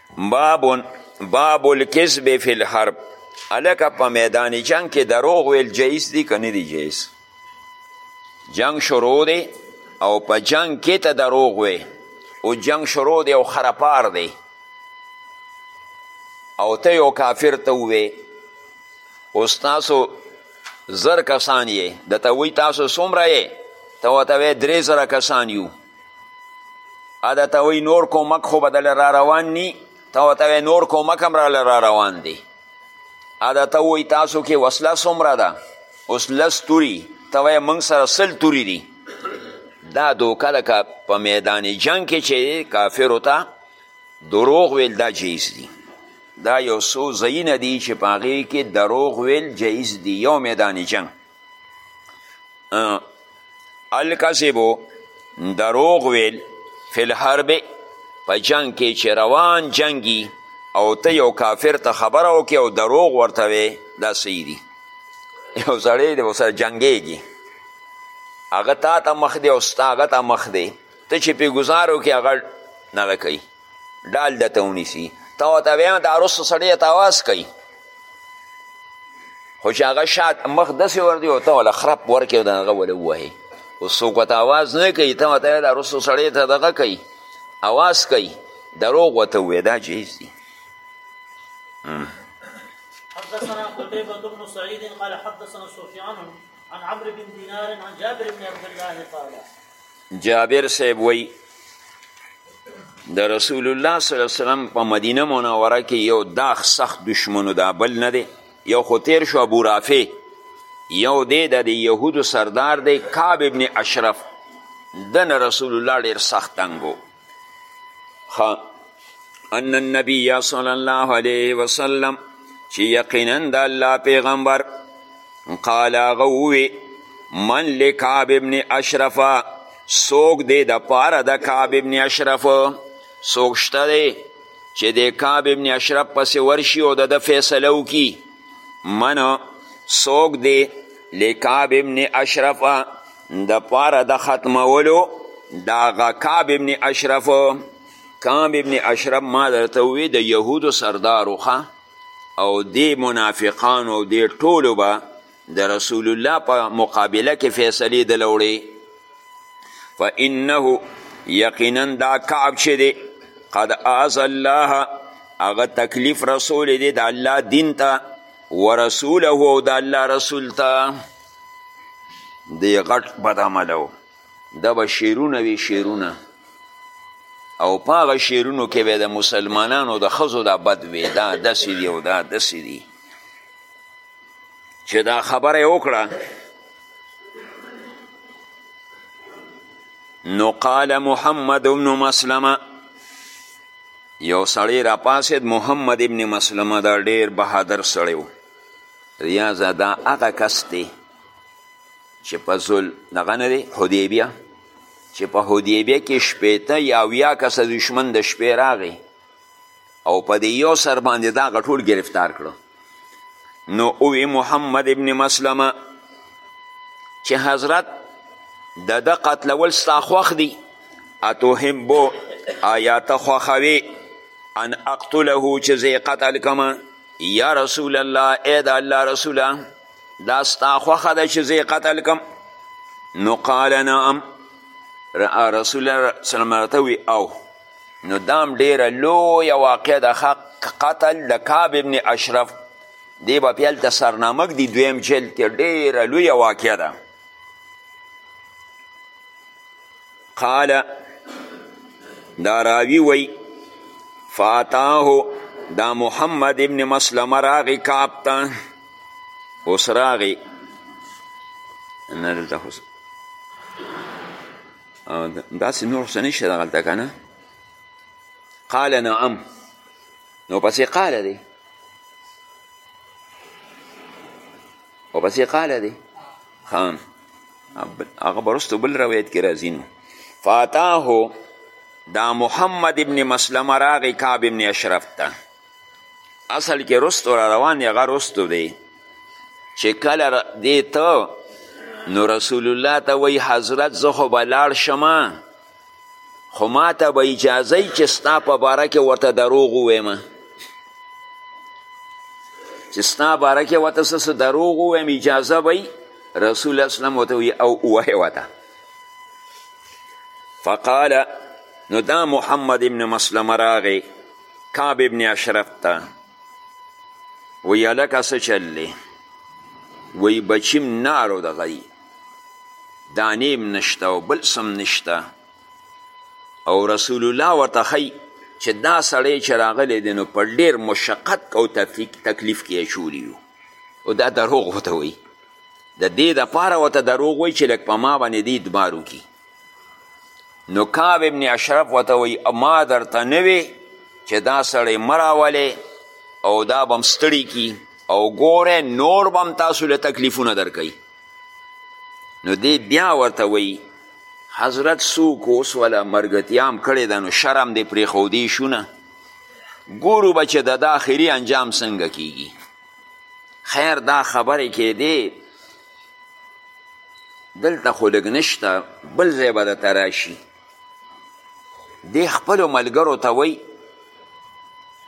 باب باب الکذب فی الحرب الکه په میدان جنگ کې دروغ ویل جایز دي که نه دي جایز جنگ شروع دی او په جنگ کې ته دروغ وی او جنگ شروع دی او خرپار دی او ته یو کافر ته ووی او ستاسو زر کسان یې د ته وی تاسو څومره یې ته ورته وی درې زره کسان یو ا ده ته وایي نور کومک خو به دله را روان نی ته ورته وایې نور کومک هم راله را روان دی ا ده ته وایي تاسو کې وسله څومره ده اوس لس توري ته وایې موږ سره سل توري دي دا دوکه ده که په میدان جنګ کې چې کافرو ته دروغ ویل دا جیز دي دا یو څو ځایونه دي چې په هغې کې دروغ ویل جیز دي یو میدان جنګ الکسبو دروغ ویل فی الحرب په جنگ کې چې روان جنگي او ته یو کافر ته خبره وکې او دروغ ورته وې دا صحیح دي یو سړی دی ورسره جنګېږي هغه تا ته مخ دی او ستا هغه ته مخ دی ته چې پې ګزار وکې هغه نغه کوي ډال د ته ونیسي ته ورته وایه دا رستو سړی ته اواز کوي خو چې هغه شات مخ داسې وردي او ته وله خرپ ورکې او د هغه وله ووهې اوس څوک ورته اواز نه کوي ته ورته وایه دا رستو سړی ته دغه کوي اواز کوي دروغ ورته ووایه دا جایز دي حدثنا قتيبة بن سعيد قال حدثنا سفيان عن عمرو بن دينار عن جابر بن عبد الله قال جابر صاحب وی د رسول الله صلی الله علیه وسلم په مدینه منوره کې یو داغ سخت دشمنو دا بل نه دی یو خو تیر شو ابو رافع یو دی د یهودو سردار دی کعب ابن اشرف دنه رسول الله ډیر سخت تنګو ها ان النبی صلی الله علیه وسلم چې یقینا د الله پیغمبر قال هغه ووی من لکعب ابن اشرفه څوک دی د پاره د کعب ابن اشرف څوک شته دی چې د کعب ابن اشرف پسې ورشي او د ده فیصله وکړي من څوک دی لکعب ابن اشرف د پاره د ختمولو د هغه کعب ابن اشرف کعب ابن اشرف ما درته ووی د یهودو سردار وخه او دې منافقانو او دې ټولو به د رسول الله په مقابله کې فیصلې د لوړې فانه یقینا دا کعب چې دی قد آز الله هغه تکلیف رسول دی د الله دین ته ورسوله او د الله رسول ته دی غټ بد عمله و دا به شعرونه وي شعرونه او په هغه شعرونو کې به د مسلمانانو د ښځو دا بد وي دا داسې دي او دا داسې دي چې دا خبره یې وکړه نو قال محمد ابن مسلمه یو سړی راپاسید محمد ابن مسلمه دا ډیر بهادر سړی و ریاضه دا هغه کس دی چې په ذل دغه نه دی حدیبیه چې په حدیبیه کې شپېته یا اویا کسه دشمن د شپې راغی او په دې یو سر باندې دا هغه ټول ګرفتار کړو نو اوی محمد ابن مسلمه چې حضرت د ده قتلول ستا خوښ دي اتحبو آیا ته خوښوې ان اقتله چې زه یې قتل کړم یا رسول الله ای د الله رسوله دا ستا خوښه ده چې زه قتل کم نو قال نعم رسول الله سلم راته وی او نو دام ډیره لویه واقع د حق قتل د کعب ابن اشرف دی به پیل ته سرنامک دی دویم جلد کې ډیره لویه واقع ده قال دا راوی وی فاتاه دا محمد ابن مسلمه راغی کعب ته اوس راغی نه دلته خو داسې نور څه نشته دغلته که نه قال نعم نو پسې قال دی او پسې قال دی خان هغه برستو بل روایت کې راځي نو فاتاه دا محمد ابن مسلمه راغی کعب ابن اشرف ته اصل کې رستو را روان دی هغه رستو دی چې کله دی ته نو رسول الله ته وی حضرت زه خو به لاړ شمه خو ما ته به اجازه یي چې ستا په باره کې ورته دروغ ووایم چې ستا باره کې ورته څه دروغ ووایم اجازه به یي رسول اسلم ورته وي او ووایې ورته فقال نو دا محمد ابن مسلمه راغی کعب ابن اشرف ته وی هلکه څه چل دی وی بچیم نارو دغه دی دانې هم نشته او بل څه هم نشته او رسول الله ورته ښیي چې دا سړی چې راغلی دی نو په ډېر مشقت او تکلیف کې اچولي یو او دا دروغ ورته وایي د دې دپاره ورته دروغ وایي چې لږ په ما باندې دې ادبار وکړي نو کعب ابن اشرف ورته وایي ما درته نه وې چې دا سړی مه راولې او دا به هم ستړي کي او ګوره نور به هم تاسو له تکلیفونه درکوي نو دی بیا ورته وایي حضرت څوک اوس وله مرګتیا هم کړې ده نو شرم دې پرېښودی شو نه ګورو به چې د دا آخري انجام څنګه کیږي خیر دا خبرې کېدې دلته خو لږ نشته بل ځای به درته راشي دې خپلو ملګرو ته وایي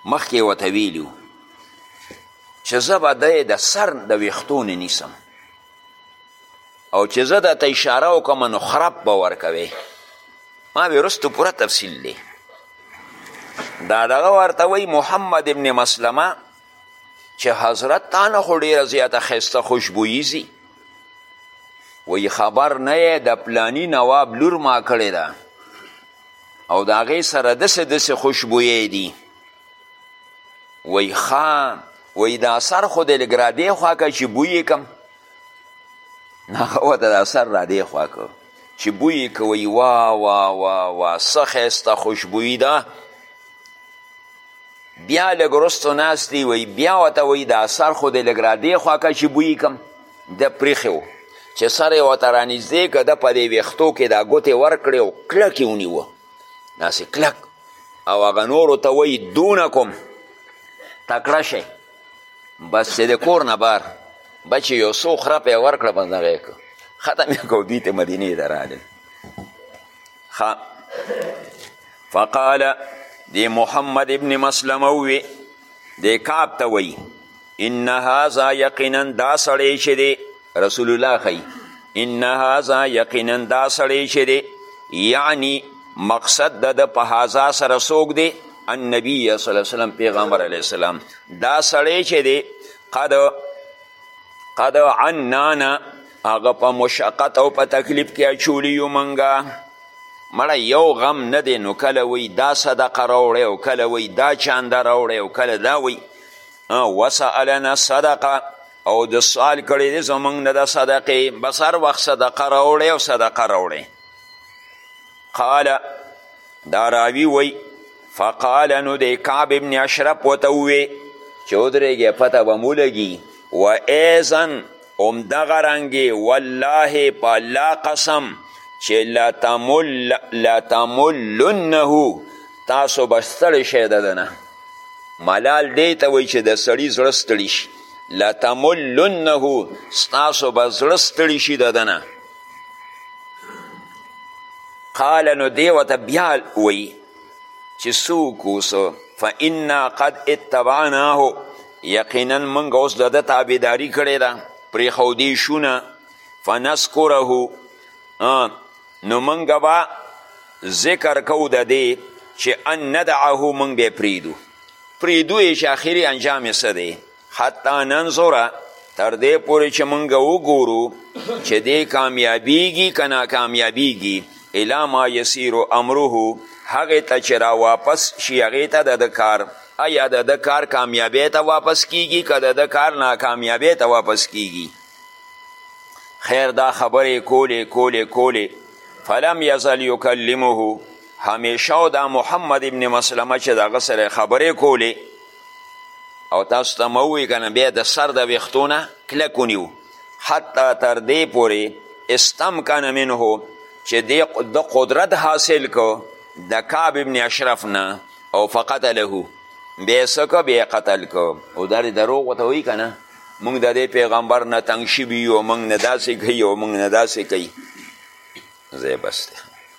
مخکې یې ورته ویلي چې زه به دی د سر د ویښتو نه نیسم او چې زه درته اشاره وکړم نو خراب به ورکوې ما به وروسته پوره تفصیل دی دا دغه ورته وایي محمد ابن مسلمه چې حضرت تا نه خو ډېره زیاته ښایسته خوشبویي ځي وایي خبر نه یې د پلانی نواب لور ما کړې ده او د هغې سره داسې داسې خوشبویې دي وایي ښه وایي دا سر خو دې لږ را دې خوا که چې بوی یې کم هغه ورته دا سر را دې خوا که چې بوی یې کوئ وا وا وا وا څه ښایسته خوشبویي ده بیا لږ وروسته ناست دی وایي بیا ورته وایي دا سر خو دی لږ را دې خوا که چې بوی کم ده پریښی و چې سر یې ورته رانږدې که ده په دې ویښتو کې دا ګوتې ورکړې او کلک یې ونیوه داسې کلک او هغه نورو ته وایي دونه کوم تکړه شئ بس چې د کور نه بار بچې یو څو خره پې ورکړه بس دغه یې کړو ختم یې کړو دوی ته مدینې ته راغلل ښه فقال دی محمد ابن مسلمه ووی دی کعب ته وی ان هذا یقینا دا سړی چې دی رسول الله خی ان هذا یقینا دا سړی چې دی یعنی مقصد د ده په هذا سره څوک دی النبی صلی الله وسلم پیغمبر علیه السلام دا سړی چې دی قد قد عنانا هغه په مشقت او په تکلیف کې اچولی یو منګه مړه یو غم نه دی نو کله وی دا صدقه راوړی او کله وی دا چانده راوړی او کله دا وی وسألنا صدقه او د سوال کړی دی زمونږ نه د صدقې بس هر وخت صدقه راوړی او صدقه راوړی قال دا راوی وی فقال نو دی کعب ابن اشرف وته ووی چې ودرېږې پته به مو لګي و ایزن همدغه رنګې والله په الله قسم چې لتملنه تاسو به ستړی شئ د ده نه ملال دی ته وایي چې د سړي زړه ستړي شي لتملنه ستاسو به زړه ستړي شي د دنه قال نو دی ورته بیا وایي چې څوک اوسو فانا قد اتبعناه یقینا موږ اوس د ده تابعداري کړې ده پرېښودې شونه فنذکره نو موږ به ذکر کوو د دې چې ان ندعه موږ به پرېږدو پریدو یې چې اخري انجام یې څه دی حتی ننظره تر دې پورې چې مونږ وګورو چې دې کامیابیږي که ناکامیابیږي الی ما یسیر امره هغې ته چې را واپس شي هغې ته د ده کار ایا د ده کار کامیابی ته واپس کیږي که د ده کار ناکامیابی ته واپس کیږي خیر دا خبرې کولې کولې کولې فلم یزل یکلمه همیشه او دا محمد ابن مسلمه چې د هغه سره خبرې کولې او تاسو ته مه ووایي که نه بیا د سر د ویښتو نه کلک ونیو حتی تر دې پورې استمکن منه چې د قدرت حاصل کو د کعب ابن اشرف نه او فقط له بیا سکه بیا قتل کو او دا دروغ ورته وایي که نه موږ د دې پیغمبر نه تنګ شوي یو موږ نه داسې کوي او موږ نه داسې کوي ځای بس دی